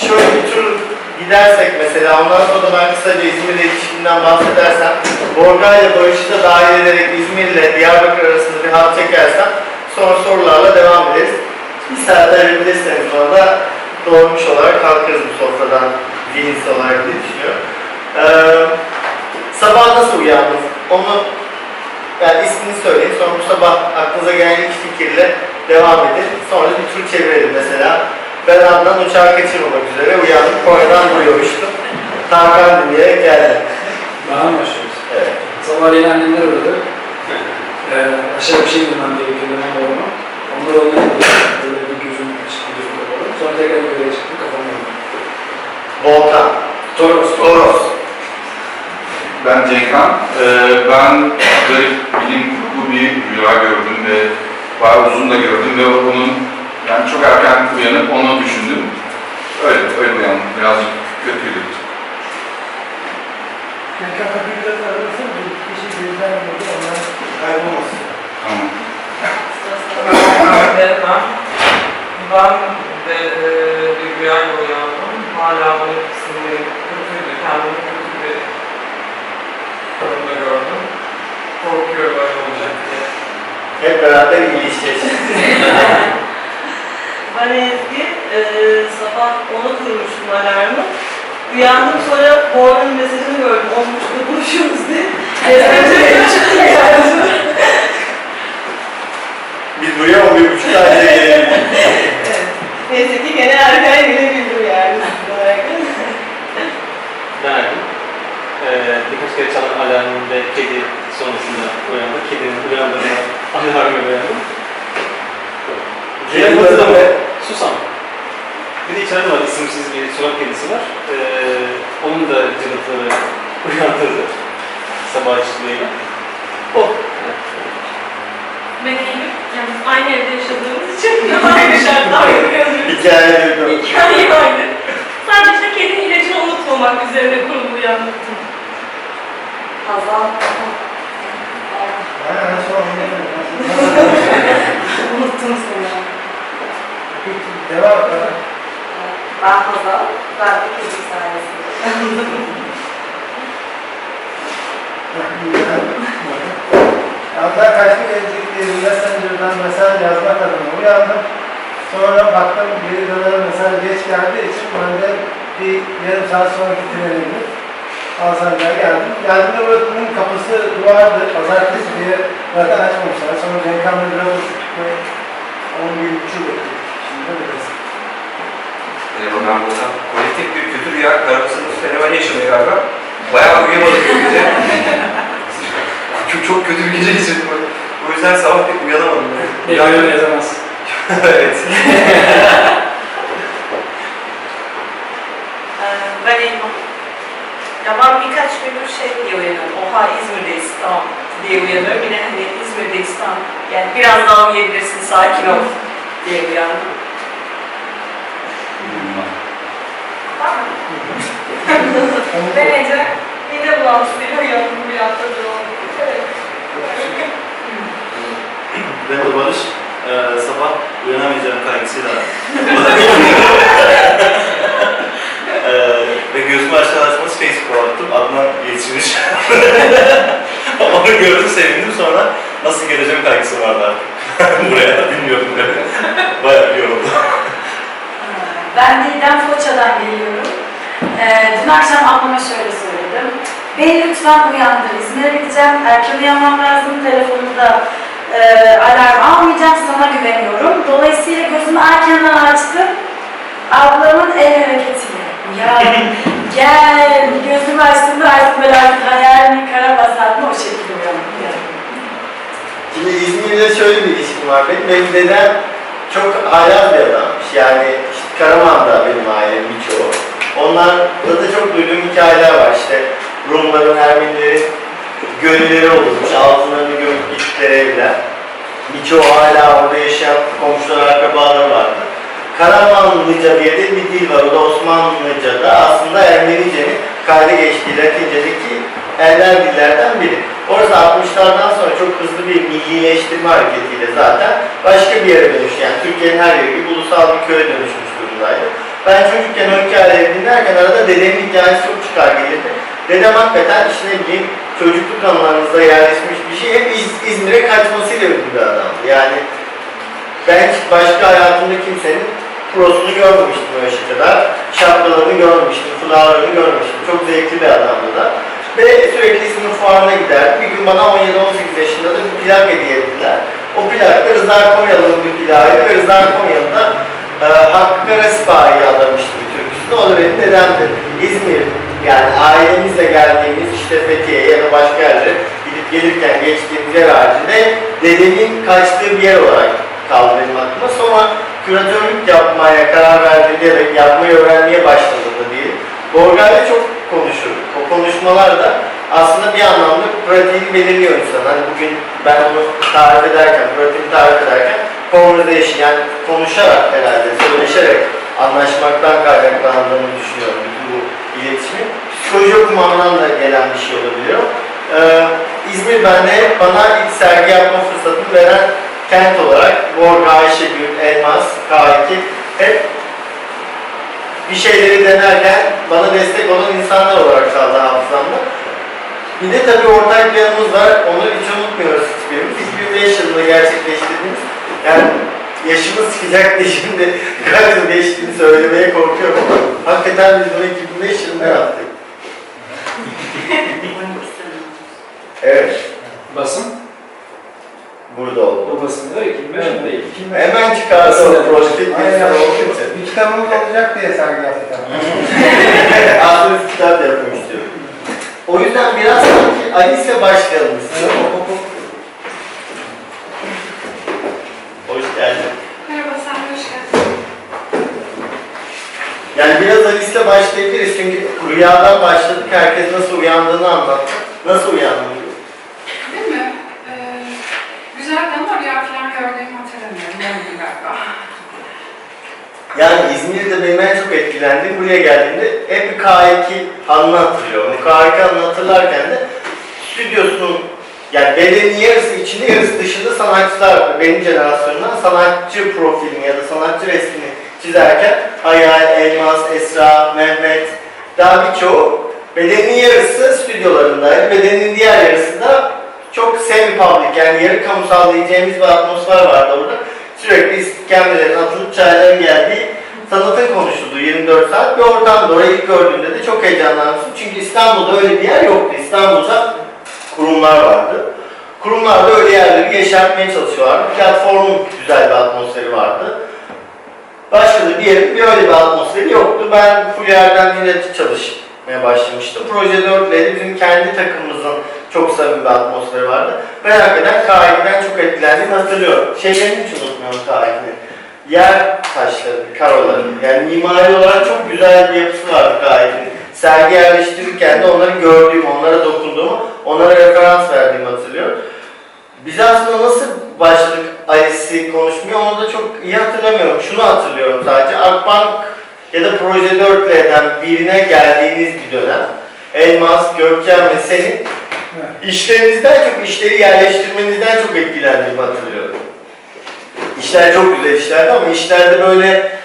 şöyle bir tur gidersek mesela ondan sonra da ben kısaca İzmir'le ilişkimden bahsedersem Borga ile Barış'ı da dahil ederek İzmir ile Diyarbakır arasında bir hat çekersem sonra sorularla devam ederiz. Bir saat ayırabilirseniz sonra da doğmuş olarak kalkarız bu sofradan zihinsel olarak diye düşünüyorum. Ee, sabah nasıl uyandınız? Onu yani ismini söyleyin. Sonra bu sabah aklınıza gelen ilk fikirle devam edin. Sonra bir tur çevirelim mesela. Ben Adnan uçağı kaçırmamak üzere uyandım. Konya'dan duruyormuştum. Tarkan dinleyerek geldim. Bana mı başlıyoruz? Evet. Sabahleyin annemler aradı. Ee, aşağı bir şey bulmam gerekiyor benim babama. Onlar çalıştı. Böyle bir gözüm açık, bir gözüm kapalı. Sonra tekrar yukarıya çıktım, kafam yoruldu. Volkan. Toros. Toros. Ben Cenkhan. Ee, ben garip bilim kurgu bir rüya gördüm ve bayağı uzun da gördüm ve onun yani çok erken uyanıp onu düşündüm. Öyle, öyle uyandım. Birazcık kötüydü. Kanka kapıyı biraz arasana. Bir kişi gözden. Onlar kaybolmasın. Tamam. Ben de e, bir rüyayla uyandım. Hala bu kısmı kötüydü. Kendimi kötü bir durumda gördüm. Korkuyorum öyle olacak diye. Hep beraber iyileşeceğiz. Ben Ezgi, e, sabah onu kurmuştum alarmı. Uyandım sonra Bora'nın mesajını gördüm, olmuştu buluşuyoruz diye. Ezberce çıktım geldim. Biz buraya 11.30'da acele gelelim. evet. Neyse ki gene erken gelebildim yani. Ben Erkin. Ee, birkaç kere çalan alarmım ve kedi sonrasında uyandı. Kedinin uyandığında alarmı Batı'da mı? böyle- Susam. Bir de içeride var isimsiz bir sokak kedisi var. Ee, onun da cıvıltıları uyandırdı. Sabah çıktığıyla. O. Ben Eylül, yani aynı evde yaşadığımız için aynı şartlar görüyoruz. Hikaye duydum. Hikaye aynı. Sadece kedinin ilacını unutmamak üzerine kurulu son anladım. Unuttum seni. Peki, devam et. Ben Hazal, ben de kedi sayesinde. Hatta kaçmak evlilikleri Messenger'dan mesaj yazmak adına uyandım. Sonra baktım geri dönen mesaj geç geldiği için ben de bir yarım saat sonraki trene binip Alsancak'a geldim. Geldiğimde buranın kapısı duvardı. Pazartesi diye zaten açmamışlar. Sonra Cenkan'la biraz uçtuk ve 11 buçuk bekledik. Şimdi böylesin. Merhaba ben Volkan. Kolektif bir kötü rüya karabasının fenomeni yaşanıyor galiba. Bayağı uyuyamadık bir gece. çok, çok kötü bir gece geçirdim. O yüzden sabah pek uyanamadım. Bir ayağını yazamaz. evet. Ee, Ben Elma. Ya ben birkaç gündür şey diye uyanıyorum. Oha İzmir'deyiz tamam diye uyanıyorum. Yine hani İzmir'deyiz tamam. Yani biraz daha uyuyabilirsin sakin ol diye uyandım. Var mı? Ben Ece. Mide bulantısı uyandım bir hafta Evet. Ben de Barış. Ee, sabah uyanamayacağım kaygısıyla. ee, ve gözümü aşağı açması Facebook'a baktım. Adnan yetişmiş. Onu gördüm sevindim sonra nasıl geleceğim kaygısı vardı artık. Buraya bilmiyorum böyle. Bayağı bir yoruldum. Ben Didem Foça'dan geliyorum. Ee, dün akşam ablama şöyle söyledim. Beni lütfen uyandır. İzmir'e gideceğim. Erken uyanmam lazım. Telefonumda e, alarm almayacağım. Sana güveniyorum. Dolayısıyla gözümü erkenden açtım. Ablamın el hareketiyle. Uyan, gel. Gözümü açtığımda artık böyle artık hayal mi, kara basar mı o şekilde uyandım. Şimdi İzmir'de şöyle bir ilişkim var benim. Benim dedem çok haylaz bir adammış. Yani işte Karaman'da benim ailem birçoğu. Onlarda da çok duyduğum hikayeler var. İşte Rumların, Ermenilerin gölleri olurmuş. Altınlarını gömüp gittikleri evler. Birçoğu hala orada yaşayan komşular, akrabaları vardı. Karamanlıca diye de bir dil var. O da Osmanlıca'da aslında Ermenice'nin kayda geçtiği Latince'deki ender dillerden biri. Orası 60'lardan sonra çok hızlı bir millileştirme hareketiyle zaten başka bir yere dönüştü. Yani Türkiye'nin her yeri gibi ulusal bir köye dönüşmüş durumdaydı. Ben çocukken o hikayeleri dinlerken arada dedemin hikayesi çok çıkar gelirdi. Dedem hakikaten işte ne bileyim çocukluk anılarınızda yerleşmiş bir şey hep İz- İzmir'e kaçmasıyla ünlü bir adamdı. Yani ben hiç başka hayatımda kimsenin prosunu görmemiştim o yaşa kadar. Şapkalarını görmemiştim, fularlarını görmemiştim. Çok zevkli bir adamdı da. Ve sürekli İzmir fuarına giderdi. Bir gün bana 17-18 yaşında da bir plak hediye ettiler. O plak da Rıza Konyalı'nın bir plağıydı ve Rıza Konyalı da e, Hakkı Karasipahi'yi adamıştı bir türküsünü. O da benim dedemdi. İzmir, yani ailemizle geldiğimiz işte Fethiye ya da başka yerlere gidip gelirken geçtiğimiz yer haricinde dedemin kaçtığı bir yer olarak kaldı benim aklıma. Sonra küratörlük yapmaya karar verdiğinde ya da yapmayı öğrenmeye başladığında diye Borga'yla çok konuşurduk. O konuşmalar da aslında bir anlamda pratiğini belirliyor insan. Hani bugün ben onu tarif ederken, pratiğini tarif ederken conversation yani konuşarak herhalde, söyleşerek anlaşmaktan kaynaklandığını düşünüyorum bu iletişimin. Psikoloji okumamdan da gelen bir şey olabiliyor. Ee, İzmir bende bana ilk sergi yapma fırsatını veren kent olarak Borga, Ayşegül, Elmas, K2 hep bir şeyleri denerken bana destek olan insanlar olarak kaldı hafızamda. Bir de tabii ortak bir yanımız var. Onu hiç unutmuyoruz hiçbirimiz. 2005 yılında gerçekleştirdiğimiz yani yaşımız çıkacak diye şimdi kaç yıl geçtiğini söylemeye korkuyorum hakikaten biz bunu 2005 yılında yaptık. Evet, Basın, burada oldu. bu basında 2005 değil. Hemen çıkardı o prospektif Aynen. olduğu için. Bir kitabımız olacak diye sergi yaptık. Aslında kitap da yapmak istiyorum. O yüzden biraz sanki Alice'le başlayalım istiyorum. Hoş geldin. Merhaba, sen de hoş geldin. Yani biraz Alice'le başlayabiliriz çünkü rüyadan başladık. Herkes nasıl uyandığını anlattı. Nasıl uyandın? Değil mi? Ee, güzeldi ama rüya falan gördüğümü hatırlamıyorum. Yanıldım galiba. Yani İzmir'de benim en çok etkilendiğim buraya geldiğimde hep bir K2 anını hatırlıyorum. Bu K2 anını hatırlarken de stüdyosunun yani bedenin yarısı içinde yarısı dışında sanatçılar benim jenerasyonumdan sanatçı profilini ya da sanatçı resmini çizerken Hayal, Elmas, Esra, Mehmet daha birçoğu bedenin yarısı stüdyolarındaydı. Bedenin diğer yarısı da çok semi-public yani yarı kamusal diyeceğimiz bir atmosfer vardı orada. Sürekli iskemlelerin atılıp çayların geldiği sanatın konuşulduğu 24 saat bir ortamda. Orayı ilk gördüğümde de çok heyecanlanmıştım. Çünkü İstanbul'da öyle bir yer yoktu. İstanbul'da kurumlar vardı. Kurumlar da öyle yerleri yeşertmeye çalışıyorlardı. Platformun güzel bir atmosferi vardı. Başka da bir öyle bir atmosferi yoktu. Ben Fulya'dan yine çalışmaya başlamıştım. Proje 4 ile bizim kendi takımımızın çok samimi bir atmosferi vardı. Ben hakikaten K2'den çok etkilendiğimi hatırlıyorum. Şeylerini hiç unutmuyorum K2'nin. Yer taşları, karoları. Yani mimari olarak çok güzel bir yapısı vardı K2'nin. Sergi yerleştirirken de onları gördüğüm, onlara dokunduğumu, onlara referans verdiğimi hatırlıyorum. Biz aslında nasıl başladık Alice'i konuşmaya onu da çok iyi hatırlamıyorum. Şunu hatırlıyorum sadece. Akbank ya da Proje 4 eden birine geldiğiniz bir dönem. Elmas, Gökçen ve senin işlerinizden çok işleri yerleştirmenizden çok etkilendiğimi hatırlıyorum. İşler çok güzel işlerdi ama işlerde böyle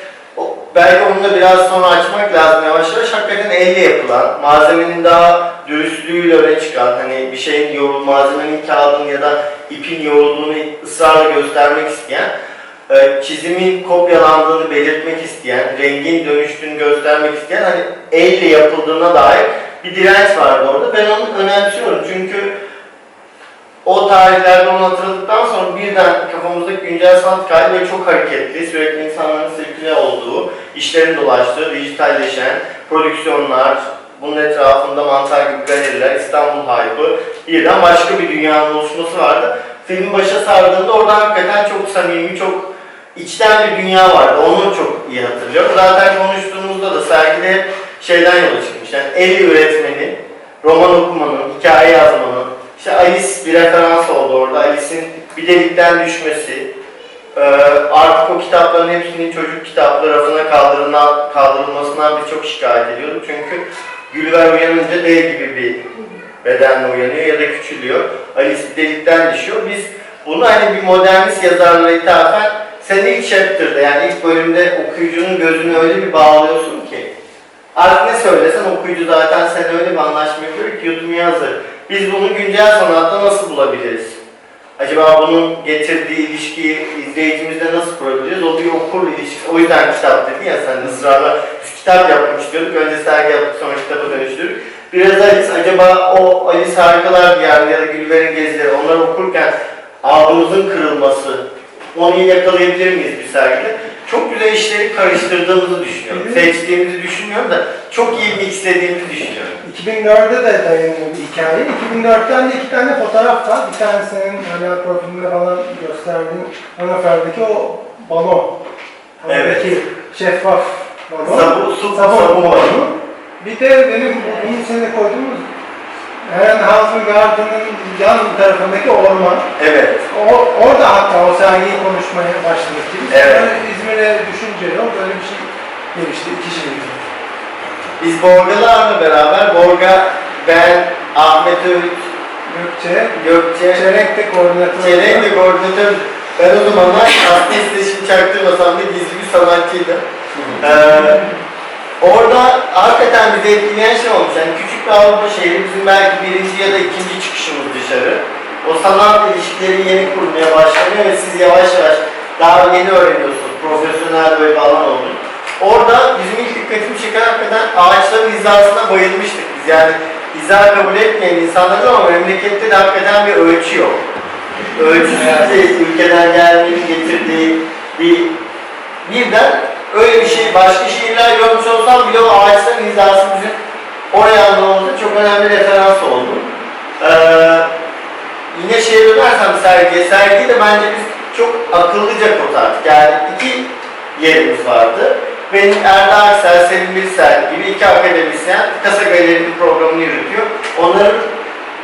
belki onu da biraz sonra açmak lazım yavaş yavaş. Hakikaten elle yapılan, malzemenin daha dürüstlüğüyle öne çıkan, hani bir şeyin yoğrul, malzemenin kağıdın ya da ipin yoğrulduğunu ısrarla göstermek isteyen, e, çizimin kopyalandığını belirtmek isteyen, rengin dönüştüğünü göstermek isteyen, hani elle yapıldığına dair bir direnç vardı orada. Ben onu önemsiyorum çünkü o tarihlerde onu hatırladıktan sonra birden kafamızdaki güncel sanat kaydı ve çok hareketli, sürekli insanların sirküle olduğu, işlerin dolaştığı, dijitalleşen, prodüksiyonlar, bunun etrafında mantar gibi galeriler, İstanbul hype'ı, birden başka bir dünyanın oluşması vardı. Filmin başa sardığında orada hakikaten çok samimi, çok içten bir dünya vardı. Onu çok iyi hatırlıyorum. Zaten konuştuğumuzda da sergide şeyden yola çıkmış. Yani el üretmenin, roman okumanın, hikaye yazmanın, işte Alice bir referans oldu orada. Alice'in bir delikten düşmesi, ee, artık o kitapların hepsinin çocuk kitapları rafına kaldırılan, kaldırılmasından biz çok şikayet ediyorduk. Çünkü Gülver uyanınca dev gibi bir bedenle uyanıyor ya da küçülüyor. Alice bir delikten düşüyor. Biz bunu hani bir modernist yazarlara ithafen sen ilk chapter'da yani ilk bölümde okuyucunun gözünü öyle bir bağlıyorsun ki artık ne söylesen okuyucu zaten sen öyle bir anlaşma hazır. Biz bunu güncel sanatta nasıl bulabiliriz? Acaba bunun getirdiği ilişkiyi izleyicimizle nasıl kurabiliriz? O bir okur ilişkisi. O yüzden kitap dedin ya sen ısrarla biz kitap yapmak istiyorduk. Önce sergi yaptık sonra kitaba dönüştürdük. Biraz Alice acaba o Alice Harikalar Diyarı ya da Gülber'in Gezileri onları okurken algımızın kırılması onu yakalayabilir miyiz bir sergide? Çok güzel işleri karıştırdığımızı düşünüyorum. Hı. Seçtiğimizi düşünmüyorum da çok iyi mixlediğimizi düşünüyorum. 2004'de de dayanıyor bir hikaye. 2004'ten de iki tane fotoğraf var. Bir tane senin hala profilinde falan gösterdiğin hanımefendiki o balon. Evet. Şeffaf balon. Sabun- su- sabun sabun balonu. Bir de benim bunun içine koyduğumuz Helen House'un Garden'ın yan tarafındaki orman. Evet. O, orada hatta o sergiyi konuşmaya başladık. Biz Evet. sonra İzmir'e düşünce yok. Böyle bir şey gelişti. iki şey. Biz Borga'larla beraber Borga, ben, Ahmet Övüt, Gökçe, Gökçe, Çelenk'te koordinatör. Çeleğin de koordinatör. Ben o zamanlar aslında iletişim çaktırmasam da gizli bir sanatçıydım. Ee, orada hakikaten bizi etkileyen şey olmuş. Yani küçük bir Avrupa şehri bizim belki birinci ya da ikinci çıkışımız dışarı. O sanat ilişkileri yeni kurmaya başlanıyor ve siz yavaş yavaş daha yeni öğreniyorsunuz. Profesyonel böyle bir alan oldu. Orada bizim ilk dikkatimi çeken hakikaten ağaçların hizasına bayılmıştık biz. Yani hiza kabul etmeyen insanlar ama memlekette de hakikaten bir ölçü yok. Ölçüsüz bir ülkeden gelmenin getirdiği bir birden öyle bir şey başka şehirler görmüş olsam bile o ağaçların hizası bizim oraya anlamamızda çok önemli referans oldu. Ee, yine şeye dönersem sergiye, sergiyi de bence biz çok akıllıca kotardık. Yani iki yerimiz vardı. Benim Erda Aksel, Selim Bilsel gibi iki akademisyen Kasa Galerisi programını yürütüyor. Onların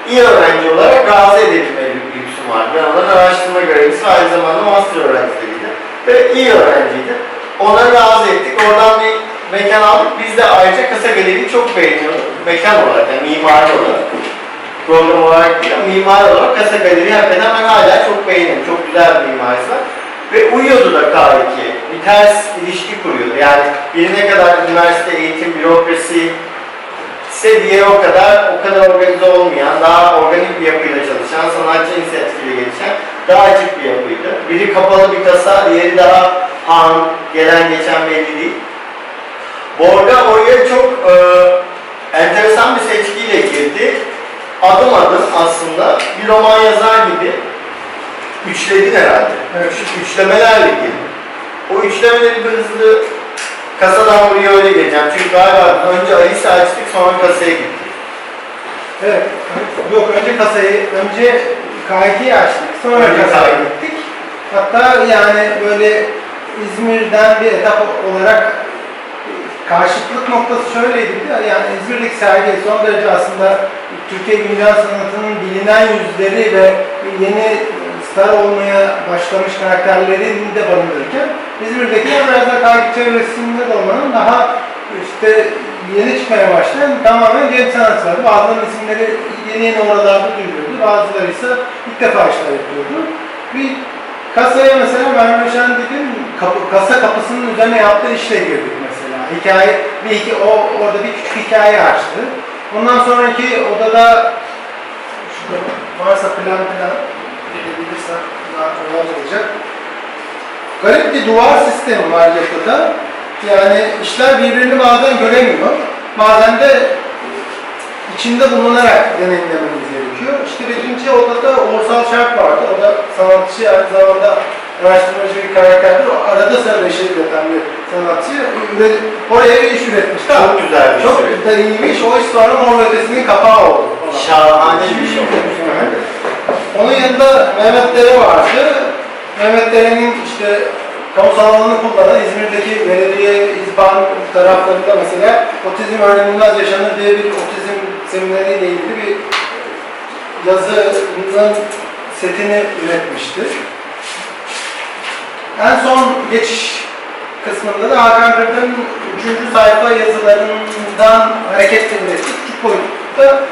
iyi öğrenci olarak razı edilme lüksüm vardı. Ben onların araştırma görevlisi ve aynı zamanda master öğrencisiydi. Ve iyi öğrenciydi. Onları razı ettik. Oradan bir mekan aldık. Biz de ayrıca Kasa Galeri'yi çok beğeniyorduk. Mekan olarak, yani mimari olarak. Program olarak değil ama mimari olarak Kasa Galeri'yi hakikaten ben hala çok beğeniyorum. Çok güzel bir mimarisi var. Ve uyuyordu da K2. Bir ters ilişki kuruyordu. Yani biri ne kadar üniversite eğitim, bürokrasi, ise diğeri o kadar, o kadar organize olmayan, daha organik bir yapıyla çalışan, sanatçı inisiyatifiyle gelişen, daha açık bir yapıydı. Biri kapalı bir kasa, diğeri daha han, gelen geçen belli değil. Borga oraya çok e, enteresan bir seçkiyle girdi. Adım adım aslında bir roman yazar gibi üçledin herhalde. Üç, üçlemelerle girdi. O üçlemeleri bir hızlı kasadan buraya öyle geleceğim. Çünkü galiba önce Alice'i açtık sonra kasaya gittik. Evet. Yok önce kasayı, önce K2'yi açtık, sonra Önce kasaya K2. gittik. Hatta yani böyle İzmir'den bir etap olarak karşıtlık noktası şöyleydi. Yani İzmir'deki sergi son derece aslında Türkiye güncel sanatının bilinen yüzleri ve yeni star olmaya başlamış karakterlerini de barındırırken İzmir'dekiler biraz da K2 çevresinde de olmanın daha işte yeni çıkmaya başlayan tamamen genç sanatçılar. Bazılarının isimleri yeni yeni oralarda duyuluyordu. Bazıları ise ilk defa işler yapıyordu. Bir kasaya mesela Merve Şendik'in kapı, kasa kapısının üzerine yaptığı işle girdik mesela. Hikaye, bir iki, o orada bir küçük hikaye açtı. Ondan sonraki odada şurada varsa plan plan edebilirsem daha kolay olacak. Garip bir duvar sistemi var yapıda. Yani işler birbirini bazen göremiyor. Bazen de içinde bulunarak deneyimlememiz gerekiyor. İşte birinci odada Oğuzhan Şark vardı. O da sanatçı, aynı zamanda araştırmacı bir karakterdir. O arada sırada işe üreten bir sanatçı. Oraya bir iş üretmişti. Çok güzel bir Çok şey. da iyi bir iş. O iş sonra Mor Ötesi'nin kapağı oldu. Şahane bir şey oldu. Onun yanında Mehmet Dere vardı. Mehmet Dere'nin işte kamusal alanını kullanan İzmir'deki belediye, İzban taraflarında mesela otizm öğrenilmez yaşanır diye bir otizm semineriyle ilgili bir yazının setini üretmişti. En son geçiş kısmında da Hakan Kırk'ın üçüncü sayfa yazılarından hareketle ürettik. Küçük boyutta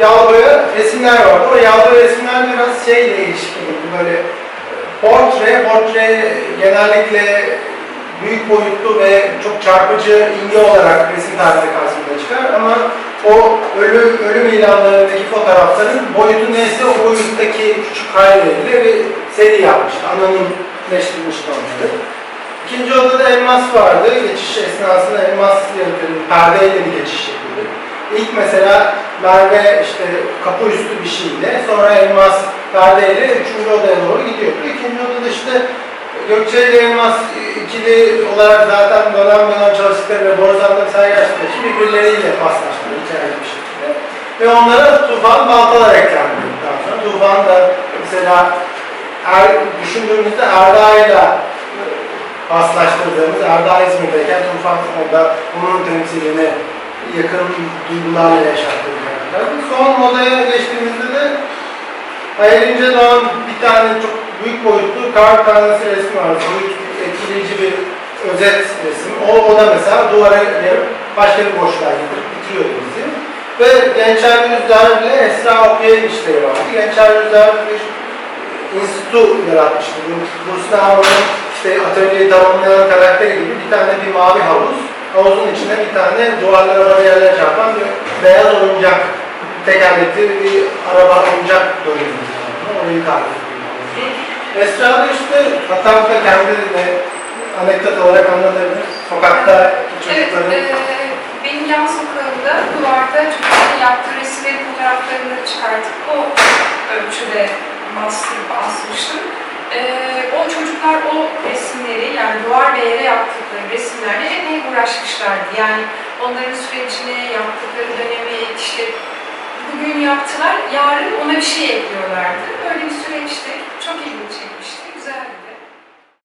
yağlı boya resimler vardı. O yağlı boya resimler biraz şeyle ilişkiliydi, böyle portre, portre genellikle büyük boyutlu ve çok çarpıcı imge olarak resim tarihinde karşımıza çıkar ama o ölüm, ölüm ilanlarındaki fotoğrafların boyutu neyse o boyuttaki küçük halleriyle bir seri yapmıştı. Anonimleştirmişti onları. İkinci odada elmas vardı. Geçiş esnasında elmas yöntemi, perdeyle bir geçiş yapıldı. İlk mesela Merve işte kapı üstü bir şeyle, sonra elmas perdeyle üçüncü odaya doğru gidiyordu. İkinci odada işte Gökçe ile Elmas ikili olarak zaten dönem dönem çalıştıkları ve Borazan'da sergi açtıkları birbirleriyle paslaştılar içeride bir şekilde. Ve onlara Tufan Baltalar eklendi. Daha sonra Tufan da mesela er, düşündüğümüzde Erda'yla paslaştırdığımız Erda İzmir'deyken Tufan orada bunun temsilini yakın duygularla yaşattığını Son modaya geçtiğimizde de Hayalince doğan bir tane çok büyük boyutlu kar tanesi resmi var. Büyük, etkileyici bir özet resim. O, o da mesela duvara başka bir boşluğa getirip bitiriyordu bizi. Ve Gençler Yüzler ile Esra Okuyan işleri vardı. Gençler Yüzler bir enstitü yaratmıştı. Bu, bu sınavın işte atölyeyi tamamlayan karakteri gibi bir tane bir mavi havuz. Havuzun içinde bir tane duvarlara bariyerler çarpan bir beyaz oyuncak tekerlekli bir araba oyuncak dönüyoruz. Orayı tarif ediyor. Esra da işte da kendi de anekdot olarak anlatabilir. Sokakta Evet, çocukların e, benim yan sokağımda duvarda çocukların yaptığı resimleri fotoğraflarını çıkartıp o ölçüde bastırıp asmıştım. E, o çocuklar o resimleri yani duvar ve yere yaptıkları resimlerle epey uğraşmışlardı. Yani onların sürecine, yaptıkları dönemi işte bugün yaptılar, yarın ona bir şey ekliyorlardı. Böyle bir süreçti. Çok ilginç çekmişti.